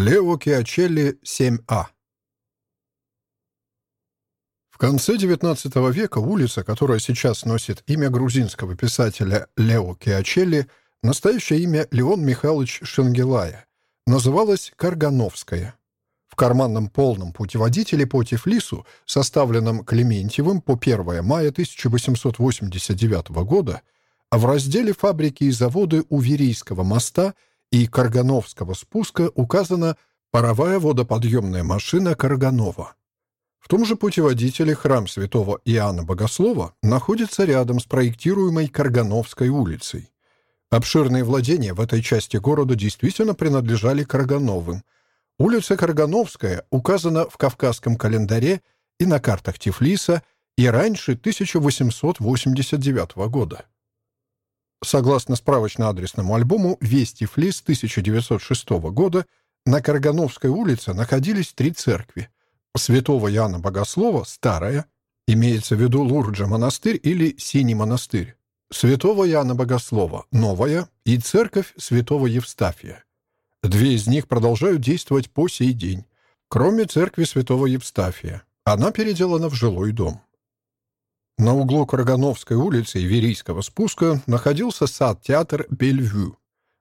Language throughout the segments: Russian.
Лео Киачелли, 7А. В конце XIX века улица, которая сейчас носит имя грузинского писателя Лео Киачелли, настоящее имя Леон Михайлович Шенгелая, называлась Каргановская. В карманном полном путеводителе по Тифлису, составленном Клементьевым по 1 мая 1889 года, а в разделе «Фабрики и заводы Уверийского моста» и Каргановского спуска указана паровая водоподъемная машина Карганова. В том же путеводителе храм святого Иоанна Богослова находится рядом с проектируемой Каргановской улицей. Обширные владения в этой части города действительно принадлежали Каргановым. Улица Каргановская указана в Кавказском календаре и на картах Тифлиса и раньше 1889 года. Согласно справочно-адресному альбому «Вести Флис» 1906 года, на Каргановской улице находились три церкви. Святого Иоанна Богослова, старая, имеется в виду Лурджа монастырь или Синий монастырь, Святого Иоанна Богослова, новая, и церковь Святого Евстафия. Две из них продолжают действовать по сей день, кроме церкви Святого Евстафия. Она переделана в жилой дом. На углу Каргановской улицы и Верийского спуска находился сад-театр «Бельвю».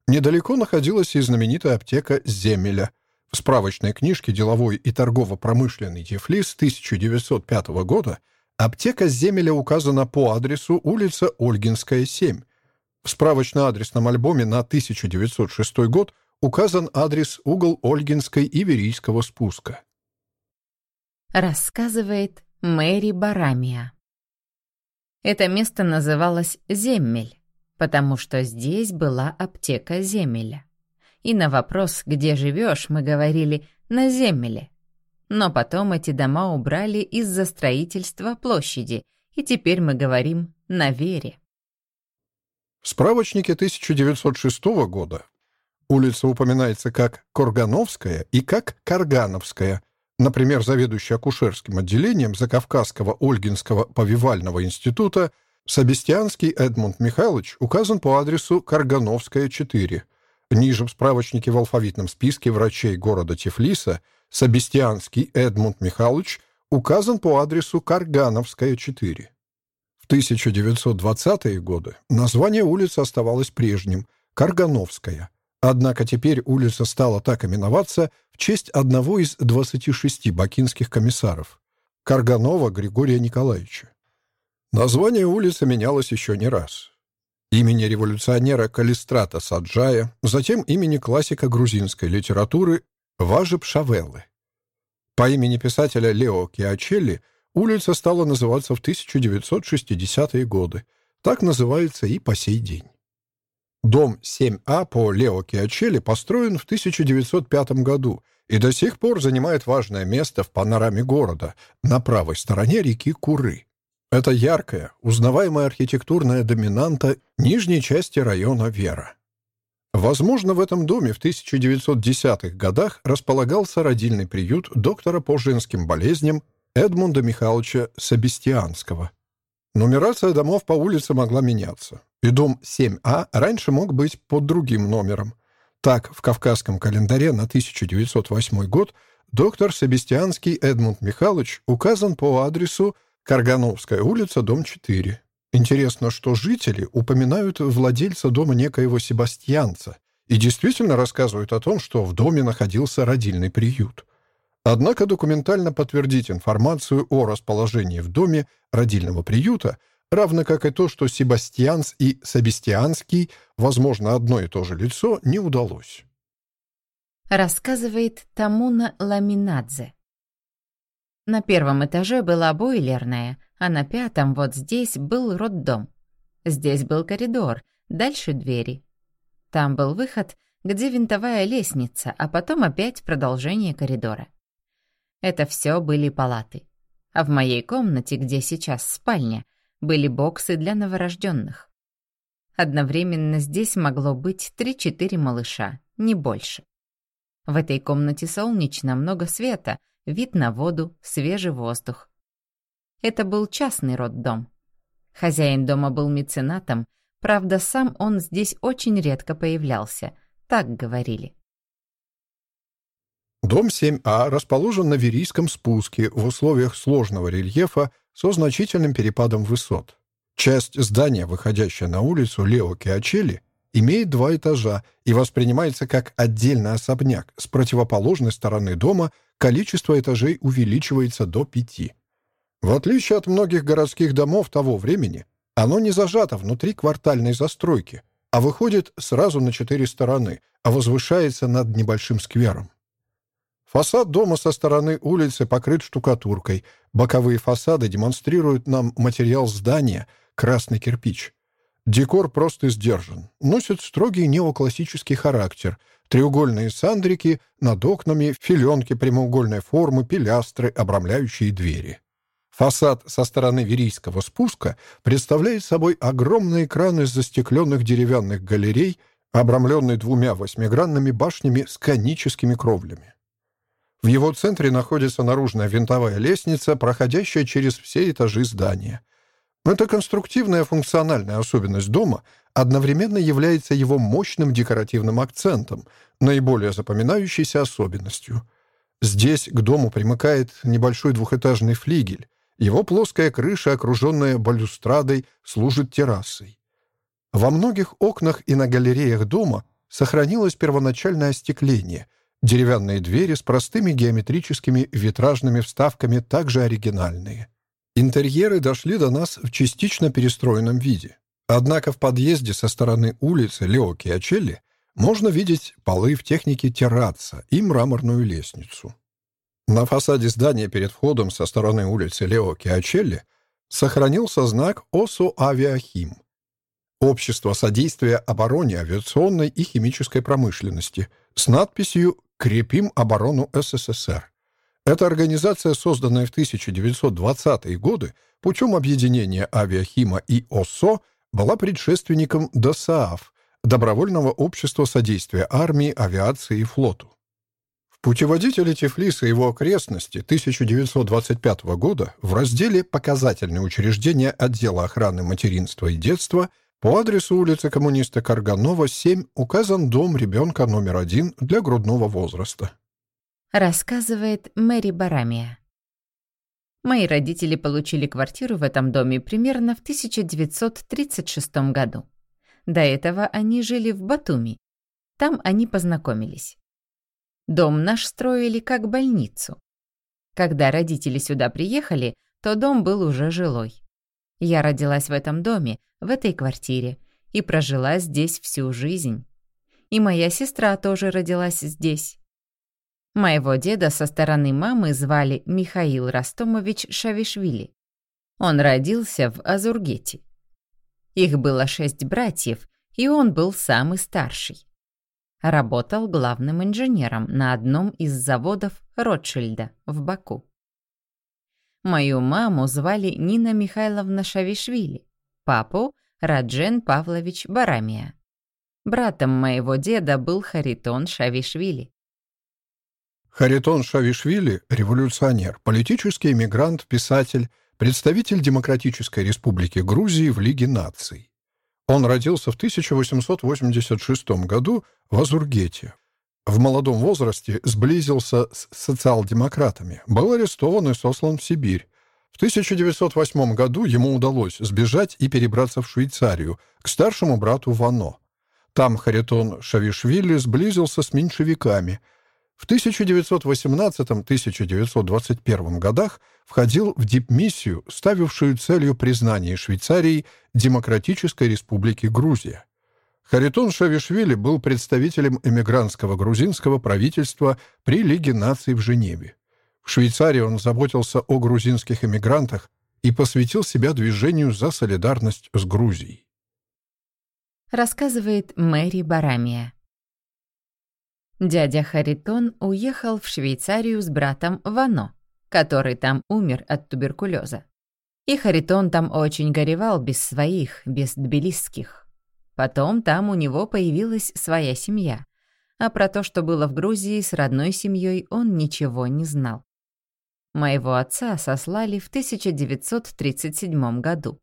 Недалеко находилась и знаменитая аптека «Земеля». В справочной книжке «Деловой и торгово-промышленный Тифлис» 1905 года аптека «Земеля» указана по адресу улица Ольгинская, 7. В справочно-адресном альбоме на 1906 год указан адрес угол Ольгинской и Верийского спуска. Рассказывает Мэри Барамия. Это место называлось Земель, потому что здесь была аптека Земеля. И на вопрос «Где живешь?» мы говорили «На Земеле». Но потом эти дома убрали из-за строительства площади, и теперь мы говорим «На Вере». В справочнике 1906 года улица упоминается как Коргановская и как Каргановская, Например, заведующий акушерским отделением Закавказского Ольгинского повивального института Собестианский Эдмунд Михайлович указан по адресу Каргановская, 4. Ниже в справочнике в алфавитном списке врачей города Тифлиса Собестианский Эдмунд Михайлович указан по адресу Каргановская, 4. В 1920-е годы название улицы оставалось прежним – Каргановская – Однако теперь улица стала так именоваться честь одного из 26 бакинских комиссаров – Карганова Григория Николаевича. Название улицы менялось еще не раз. Имени революционера Калистрата Саджая, затем имени классика грузинской литературы Важеб Шавеллы. По имени писателя Лео Киачелли улица стала называться в 1960-е годы. Так называется и по сей день. Дом 7А по Лео Киачелли построен в 1905 году и до сих пор занимает важное место в панораме города на правой стороне реки Куры. Это яркая, узнаваемая архитектурная доминанта нижней части района Вера. Возможно, в этом доме в 1910-х годах располагался родильный приют доктора по женским болезням Эдмунда Михайловича Собестианского. Нумерация домов по улице могла меняться и дом 7А раньше мог быть под другим номером. Так, в кавказском календаре на 1908 год доктор Себестьянский Эдмунд Михайлович указан по адресу Каргановская улица, дом 4. Интересно, что жители упоминают владельца дома некоего Себастьянца и действительно рассказывают о том, что в доме находился родильный приют. Однако документально подтвердить информацию о расположении в доме родильного приюта равно как и то, что Себастьянс и Себестьянский, возможно, одно и то же лицо, не удалось. Рассказывает Тамуна Ламинадзе. На первом этаже была бойлерная, а на пятом вот здесь был роддом. Здесь был коридор, дальше двери. Там был выход, где винтовая лестница, а потом опять продолжение коридора. Это все были палаты. А в моей комнате, где сейчас спальня, были боксы для новорожденных. Одновременно здесь могло быть 3-4 малыша, не больше. В этой комнате солнечно, много света, вид на воду, свежий воздух. Это был частный роддом. Хозяин дома был меценатом, правда, сам он здесь очень редко появлялся, так говорили. Дом 7А расположен на Верийском спуске в условиях сложного рельефа со значительным перепадом высот. Часть здания, выходящая на улицу Лео Киачели, имеет два этажа и воспринимается как отдельный особняк. С противоположной стороны дома количество этажей увеличивается до пяти. В отличие от многих городских домов того времени, оно не зажато внутри квартальной застройки, а выходит сразу на четыре стороны, а возвышается над небольшим сквером. Фасад дома со стороны улицы покрыт штукатуркой. Боковые фасады демонстрируют нам материал здания — красный кирпич. Декор просто сдержан, носит строгий неоклассический характер. Треугольные сандрики, над окнами филенки прямоугольной формы, пилястры, обрамляющие двери. Фасад со стороны Верийского спуска представляет собой огромный экран из застекленных деревянных галерей, обрамленный двумя восьмигранными башнями с коническими кровлями. В его центре находится наружная винтовая лестница, проходящая через все этажи здания. Эта конструктивная функциональная особенность дома одновременно является его мощным декоративным акцентом, наиболее запоминающейся особенностью. Здесь к дому примыкает небольшой двухэтажный флигель. Его плоская крыша, окруженная балюстрадой, служит террасой. Во многих окнах и на галереях дома сохранилось первоначальное остекление — Деревянные двери с простыми геометрическими витражными вставками также оригинальные. Интерьеры дошли до нас в частично перестроенном виде. Однако в подъезде со стороны улицы Лео Киачелли можно видеть полы в технике терраца и мраморную лестницу. На фасаде здания перед входом со стороны улицы Лео Киачелли сохранился знак «Осо Авиахим» — Общество содействия обороне авиационной и химической промышленности с надписью «Крепим оборону СССР». Эта организация, созданная в 1920-е годы путем объединения авиахима и ОСО, была предшественником ДОСААФ – Добровольного общества содействия армии, авиации и флоту. В путеводителе Тифлиса и его окрестности 1925 года в разделе «Показательные учреждения отдела охраны материнства и детства» По адресу улицы коммуниста Карганова, 7, указан дом ребенка номер один для грудного возраста. Рассказывает Мэри Барамия. Мои родители получили квартиру в этом доме примерно в 1936 году. До этого они жили в Батуми. Там они познакомились. Дом наш строили как больницу. Когда родители сюда приехали, то дом был уже жилой. Я родилась в этом доме, в этой квартире, и прожила здесь всю жизнь. И моя сестра тоже родилась здесь. Моего деда со стороны мамы звали Михаил Ростомович Шавишвили. Он родился в Азургете. Их было шесть братьев, и он был самый старший. Работал главным инженером на одном из заводов Ротшильда в Баку. Мою маму звали Нина Михайловна Шавишвили, папу — Раджен Павлович Барамия. Братом моего деда был Харитон Шавишвили. Харитон Шавишвили — революционер, политический эмигрант, писатель, представитель Демократической Республики Грузии в Лиге наций. Он родился в 1886 году в Азургете, в молодом возрасте сблизился с социал-демократами, был арестован и сослан в Сибирь. В 1908 году ему удалось сбежать и перебраться в Швейцарию, к старшему брату Вано. Там Харитон Шавишвили сблизился с меньшевиками. В 1918-1921 годах входил в дипмиссию, ставившую целью признание Швейцарии Демократической Республики Грузия. Харитон Шавишвили был представителем эмигрантского грузинского правительства при Лиге наций в Женеве. В Швейцарии он заботился о грузинских эмигрантах и посвятил себя движению за солидарность с Грузией. Рассказывает Мэри Барамия. Дядя Харитон уехал в Швейцарию с братом Вано, который там умер от туберкулеза. И Харитон там очень горевал без своих, без тбилисских. Потом там у него появилась своя семья. А про то, что было в Грузии с родной семьей, он ничего не знал. Моего отца сослали в 1937 году.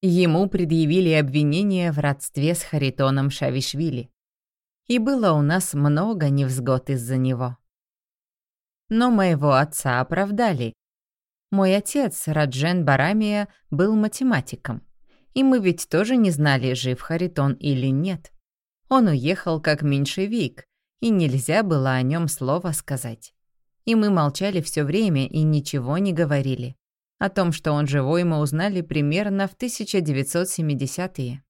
Ему предъявили обвинение в родстве с Харитоном Шавишвили. И было у нас много невзгод из-за него. Но моего отца оправдали. Мой отец, Раджен Барамия, был математиком. И мы ведь тоже не знали, жив Харитон или нет. Он уехал как меньшевик, и нельзя было о нем слова сказать. И мы молчали все время и ничего не говорили. О том, что он живой, мы узнали примерно в 1970-е.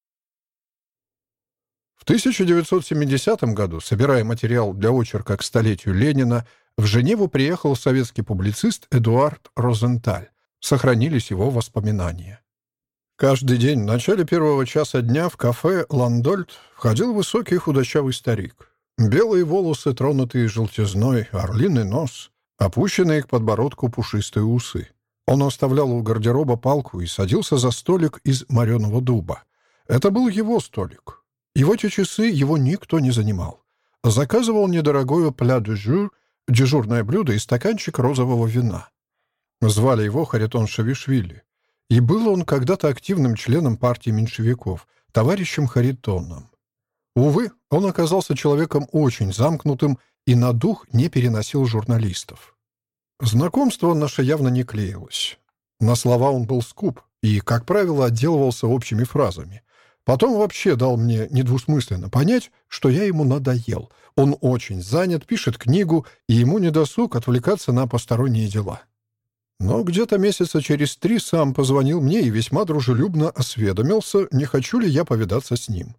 В 1970 году, собирая материал для очерка к столетию Ленина, в Женеву приехал советский публицист Эдуард Розенталь. Сохранились его воспоминания. Каждый день в начале первого часа дня в кафе «Ландольд» входил высокий худощавый старик. Белые волосы, тронутые желтизной, орлиный нос, опущенные к подбородку пушистые усы. Он оставлял у гардероба палку и садился за столик из мореного дуба. Это был его столик. В эти часы его никто не занимал. Заказывал недорогое пля де жур, дежурное блюдо и стаканчик розового вина. Звали его Харитон Шавишвили. И был он когда-то активным членом партии меньшевиков, товарищем Харитоном. Увы, он оказался человеком очень замкнутым и на дух не переносил журналистов. Знакомство наше явно не клеилось. На слова он был скуп и, как правило, отделывался общими фразами. Потом вообще дал мне недвусмысленно понять, что я ему надоел. Он очень занят, пишет книгу, и ему не досуг отвлекаться на посторонние дела. Но где-то месяца через три сам позвонил мне и весьма дружелюбно осведомился, не хочу ли я повидаться с ним.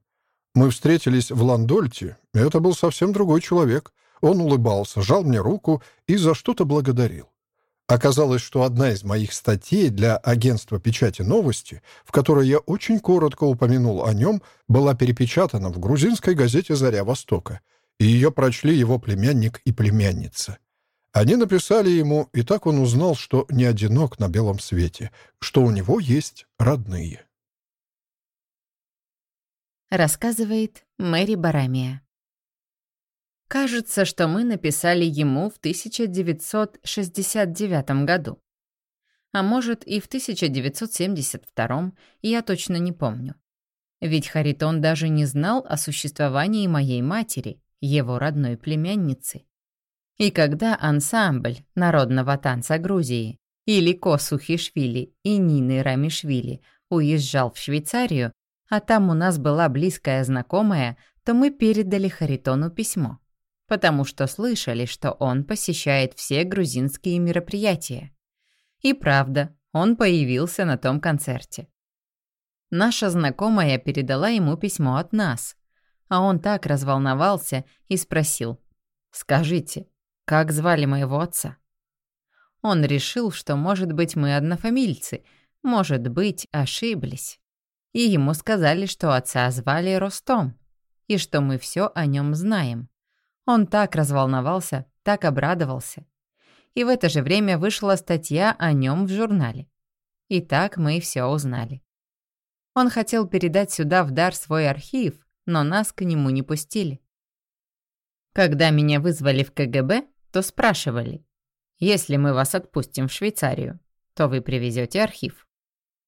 Мы встретились в Ландольте, это был совсем другой человек. Он улыбался, жал мне руку и за что-то благодарил. Оказалось, что одна из моих статей для агентства печати новости, в которой я очень коротко упомянул о нем, была перепечатана в грузинской газете «Заря Востока», и ее прочли его племянник и племянница. Они написали ему, и так он узнал, что не одинок на белом свете, что у него есть родные. Рассказывает Мэри Барамия. Кажется, что мы написали ему в 1969 году. А может, и в 1972, я точно не помню. Ведь Харитон даже не знал о существовании моей матери, его родной племянницы. И когда ансамбль народного танца Грузии или Косухишвили и Нины Рамишвили уезжал в Швейцарию, а там у нас была близкая знакомая, то мы передали Харитону письмо, потому что слышали, что он посещает все грузинские мероприятия. И правда, он появился на том концерте. Наша знакомая передала ему письмо от нас, а он так разволновался и спросил, «Скажите, как звали моего отца. Он решил, что, может быть, мы однофамильцы, может быть, ошиблись. И ему сказали, что отца звали Ростом, и что мы все о нем знаем. Он так разволновался, так обрадовался. И в это же время вышла статья о нем в журнале. И так мы все узнали. Он хотел передать сюда в дар свой архив, но нас к нему не пустили. Когда меня вызвали в КГБ, то спрашивали, если мы вас отпустим в Швейцарию, то вы привезете архив.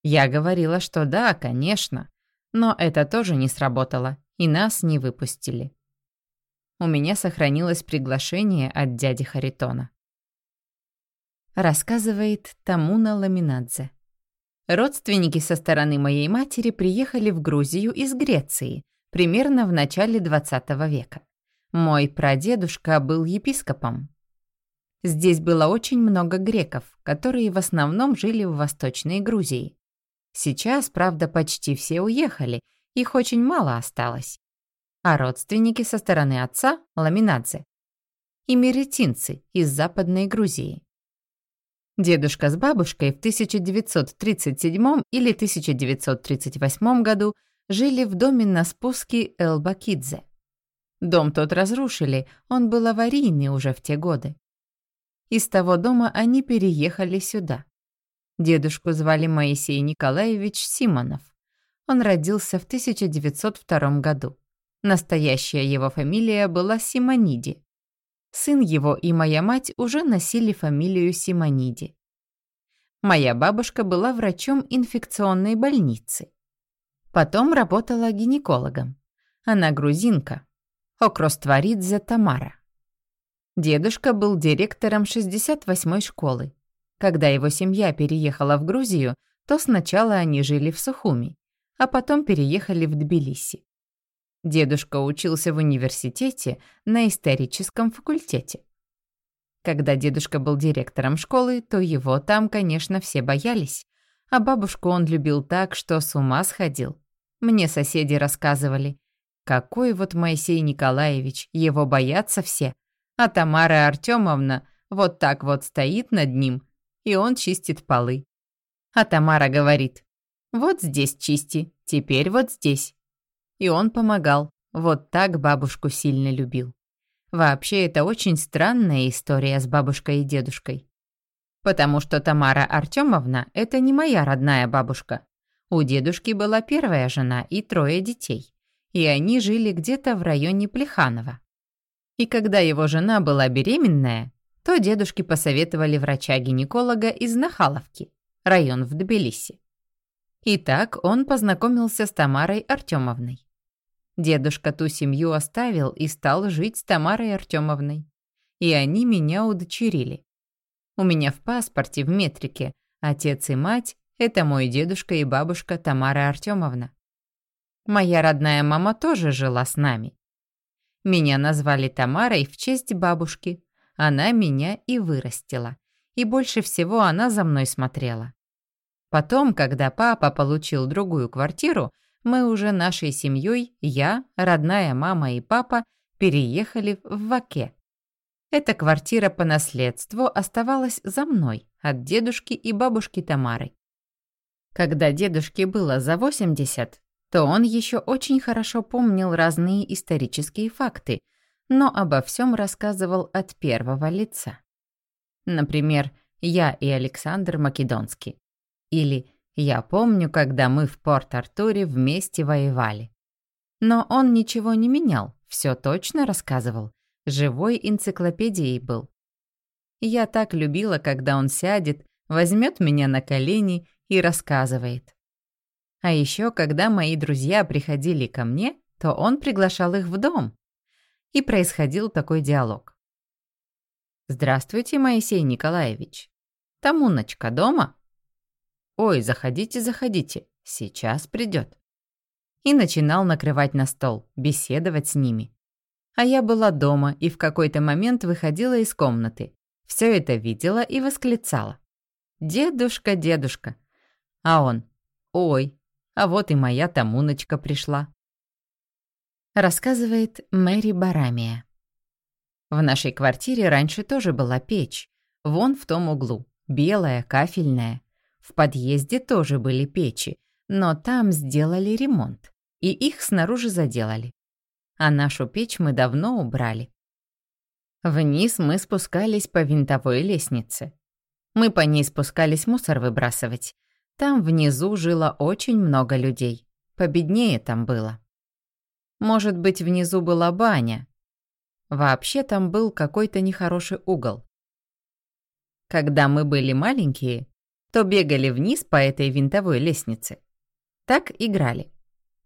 Я говорила, что да, конечно, но это тоже не сработало, и нас не выпустили. У меня сохранилось приглашение от дяди Харитона. Рассказывает Тамуна Ламинадзе. Родственники со стороны моей матери приехали в Грузию из Греции примерно в начале XX века. Мой прадедушка был епископом. Здесь было очень много греков, которые в основном жили в Восточной Грузии. Сейчас, правда, почти все уехали, их очень мало осталось. А родственники со стороны отца – ламинадзе. И меретинцы из Западной Грузии. Дедушка с бабушкой в 1937 или 1938 году жили в доме на спуске Элбакидзе. Дом тот разрушили, он был аварийный уже в те годы. Из того дома они переехали сюда. Дедушку звали Моисей Николаевич Симонов. Он родился в 1902 году. Настоящая его фамилия была Симониди. Сын его и моя мать уже носили фамилию Симониди. Моя бабушка была врачом инфекционной больницы. Потом работала гинекологом. Она грузинка, Окростворидзе Тамара. Дедушка был директором 68-й школы. Когда его семья переехала в Грузию, то сначала они жили в Сухуми, а потом переехали в Тбилиси. Дедушка учился в университете на историческом факультете. Когда дедушка был директором школы, то его там, конечно, все боялись, а бабушку он любил так, что с ума сходил. Мне соседи рассказывали, какой вот Моисей Николаевич, его боятся все, а Тамара Артемовна вот так вот стоит над ним, и он чистит полы. А Тамара говорит, вот здесь чисти, теперь вот здесь. И он помогал, вот так бабушку сильно любил. Вообще, это очень странная история с бабушкой и дедушкой. Потому что Тамара Артемовна – это не моя родная бабушка. У дедушки была первая жена и трое детей. И они жили где-то в районе Плеханова. И когда его жена была беременная, то дедушке посоветовали врача-гинеколога из Нахаловки, район в Тбилиси. И так он познакомился с Тамарой Артемовной. Дедушка ту семью оставил и стал жить с Тамарой Артемовной. И они меня удочерили. У меня в паспорте в метрике отец и мать – это мой дедушка и бабушка Тамара Артемовна. Моя родная мама тоже жила с нами. Меня назвали Тамарой в честь бабушки. Она меня и вырастила. И больше всего она за мной смотрела. Потом, когда папа получил другую квартиру, мы уже нашей семьей, я, родная мама и папа, переехали в Ваке. Эта квартира по наследству оставалась за мной, от дедушки и бабушки Тамары. Когда дедушке было за 80, то он еще очень хорошо помнил разные исторические факты, но обо всем рассказывал от первого лица. Например, «Я и Александр Македонский» или «Я помню, когда мы в Порт-Артуре вместе воевали». Но он ничего не менял, все точно рассказывал, живой энциклопедией был. Я так любила, когда он сядет, возьмет меня на колени и рассказывает. А еще, когда мои друзья приходили ко мне, то он приглашал их в дом. И происходил такой диалог. «Здравствуйте, Моисей Николаевич. Тамуночка дома?» «Ой, заходите, заходите, сейчас придет». И начинал накрывать на стол, беседовать с ними. А я была дома и в какой-то момент выходила из комнаты. Все это видела и восклицала. «Дедушка, дедушка!» А он «Ой, а вот и моя Тамуночка пришла. Рассказывает Мэри Барамия. В нашей квартире раньше тоже была печь. Вон в том углу. Белая, кафельная. В подъезде тоже были печи, но там сделали ремонт. И их снаружи заделали. А нашу печь мы давно убрали. Вниз мы спускались по винтовой лестнице. Мы по ней спускались мусор выбрасывать, там внизу жило очень много людей. Победнее там было. Может быть, внизу была баня. Вообще там был какой-то нехороший угол. Когда мы были маленькие, то бегали вниз по этой винтовой лестнице. Так играли.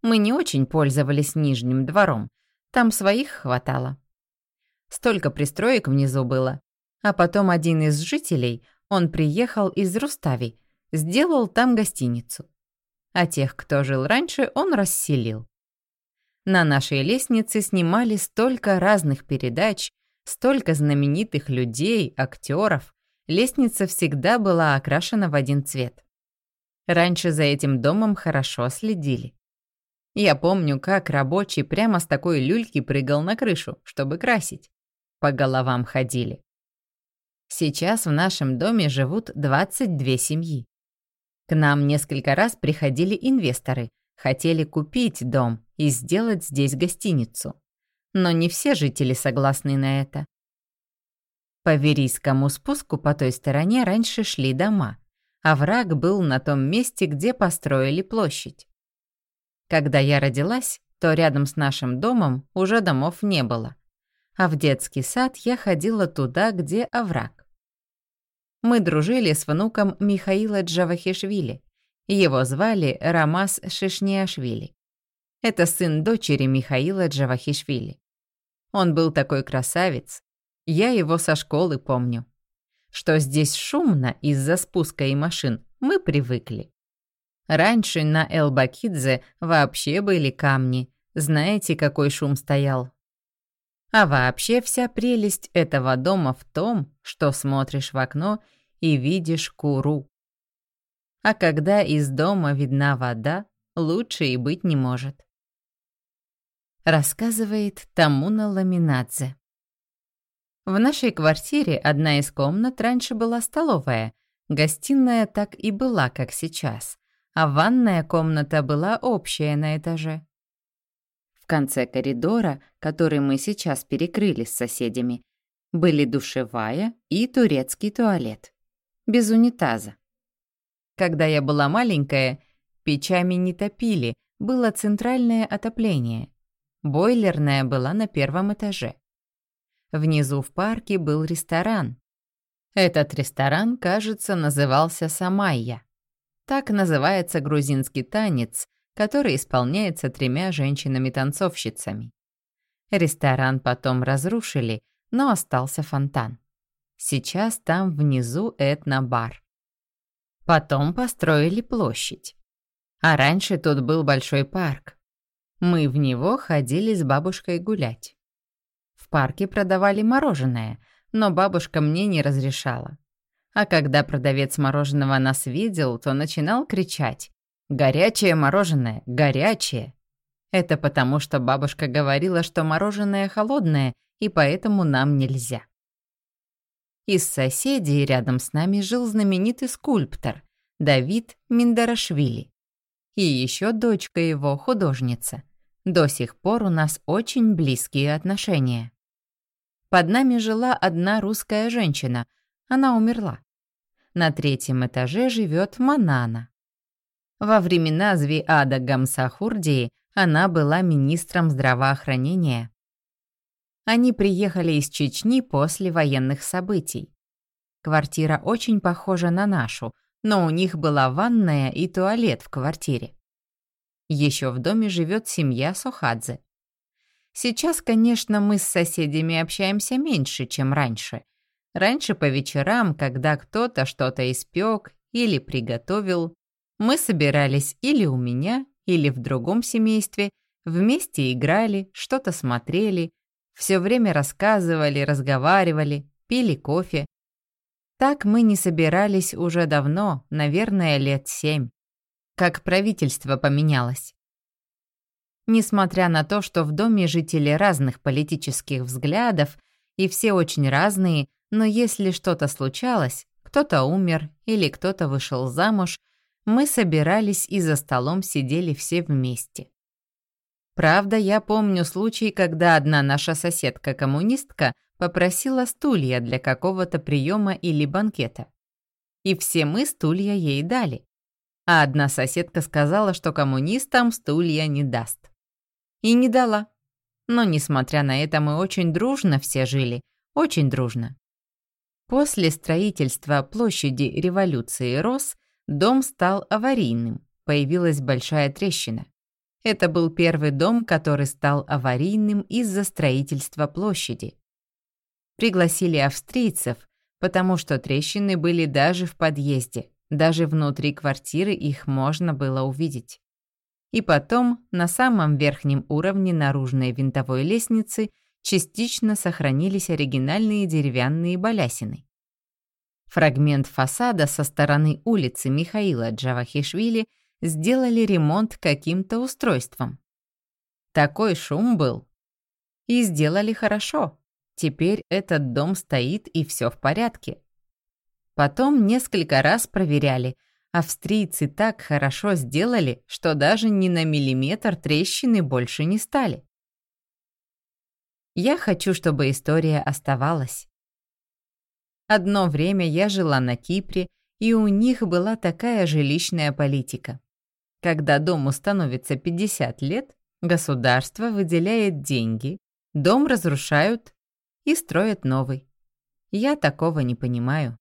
Мы не очень пользовались нижним двором, там своих хватало. Столько пристроек внизу было. А потом один из жителей, он приехал из Рустави, сделал там гостиницу. А тех, кто жил раньше, он расселил. На нашей лестнице снимали столько разных передач, столько знаменитых людей, актеров. Лестница всегда была окрашена в один цвет. Раньше за этим домом хорошо следили. Я помню, как рабочий прямо с такой люльки прыгал на крышу, чтобы красить. По головам ходили. Сейчас в нашем доме живут 22 семьи. К нам несколько раз приходили инвесторы, хотели купить дом и сделать здесь гостиницу. Но не все жители согласны на это. По Верийскому спуску по той стороне раньше шли дома, а враг был на том месте, где построили площадь. Когда я родилась, то рядом с нашим домом уже домов не было, а в детский сад я ходила туда, где овраг. Мы дружили с внуком Михаила Джавахишвили. Его звали Рамас Шишниашвили. Это сын дочери Михаила Джавахишвили. Он был такой красавец. Я его со школы помню. Что здесь шумно из-за спуска и машин, мы привыкли. Раньше на Элбакидзе вообще были камни. Знаете, какой шум стоял? А вообще вся прелесть этого дома в том, что смотришь в окно и видишь куру. А когда из дома видна вода, лучше и быть не может. Рассказывает Тамуна Ламинадзе. В нашей квартире одна из комнат раньше была столовая, гостиная так и была, как сейчас, а ванная комната была общая на этаже. В конце коридора, который мы сейчас перекрыли с соседями, были душевая и турецкий туалет. Без унитаза. Когда я была маленькая, печами не топили, было центральное отопление. Бойлерная была на первом этаже. Внизу в парке был ресторан. Этот ресторан, кажется, назывался Самайя. Так называется грузинский танец, который исполняется тремя женщинами-танцовщицами. Ресторан потом разрушили, но остался фонтан. Сейчас там внизу этнобар. Потом построили площадь. А раньше тут был большой парк. Мы в него ходили с бабушкой гулять. В парке продавали мороженое, но бабушка мне не разрешала. А когда продавец мороженого нас видел, то начинал кричать «Горячее мороженое! Горячее!» Это потому, что бабушка говорила, что мороженое холодное, и поэтому нам нельзя. Из соседей рядом с нами жил знаменитый скульптор Давид Миндарашвили. И еще дочка его, художница. До сих пор у нас очень близкие отношения. Под нами жила одна русская женщина. Она умерла. На третьем этаже живет Манана. Во времена Звиада Гамсахурдии она была министром здравоохранения. Они приехали из Чечни после военных событий. Квартира очень похожа на нашу, но у них была ванная и туалет в квартире. Еще в доме живет семья Сохадзе. Сейчас, конечно, мы с соседями общаемся меньше, чем раньше. Раньше по вечерам, когда кто-то что-то испек или приготовил, мы собирались или у меня, или в другом семействе, вместе играли, что-то смотрели, все время рассказывали, разговаривали, пили кофе. Так мы не собирались уже давно, наверное, лет семь. Как правительство поменялось. Несмотря на то, что в доме жители разных политических взглядов, и все очень разные, но если что-то случалось, кто-то умер или кто-то вышел замуж, мы собирались и за столом сидели все вместе. Правда, я помню случай, когда одна наша соседка-коммунистка попросила стулья для какого-то приема или банкета. И все мы стулья ей дали. А одна соседка сказала, что коммунистам стулья не даст и не дала. Но, несмотря на это, мы очень дружно все жили, очень дружно. После строительства площади революции Рос дом стал аварийным, появилась большая трещина. Это был первый дом, который стал аварийным из-за строительства площади. Пригласили австрийцев, потому что трещины были даже в подъезде, даже внутри квартиры их можно было увидеть. И потом на самом верхнем уровне наружной винтовой лестницы частично сохранились оригинальные деревянные балясины. Фрагмент фасада со стороны улицы Михаила Джавахишвили сделали ремонт каким-то устройством. Такой шум был. И сделали хорошо. Теперь этот дом стоит и все в порядке. Потом несколько раз проверяли, Австрийцы так хорошо сделали, что даже ни на миллиметр трещины больше не стали. Я хочу, чтобы история оставалась. Одно время я жила на Кипре, и у них была такая жилищная политика. Когда дому становится 50 лет, государство выделяет деньги, дом разрушают и строят новый. Я такого не понимаю.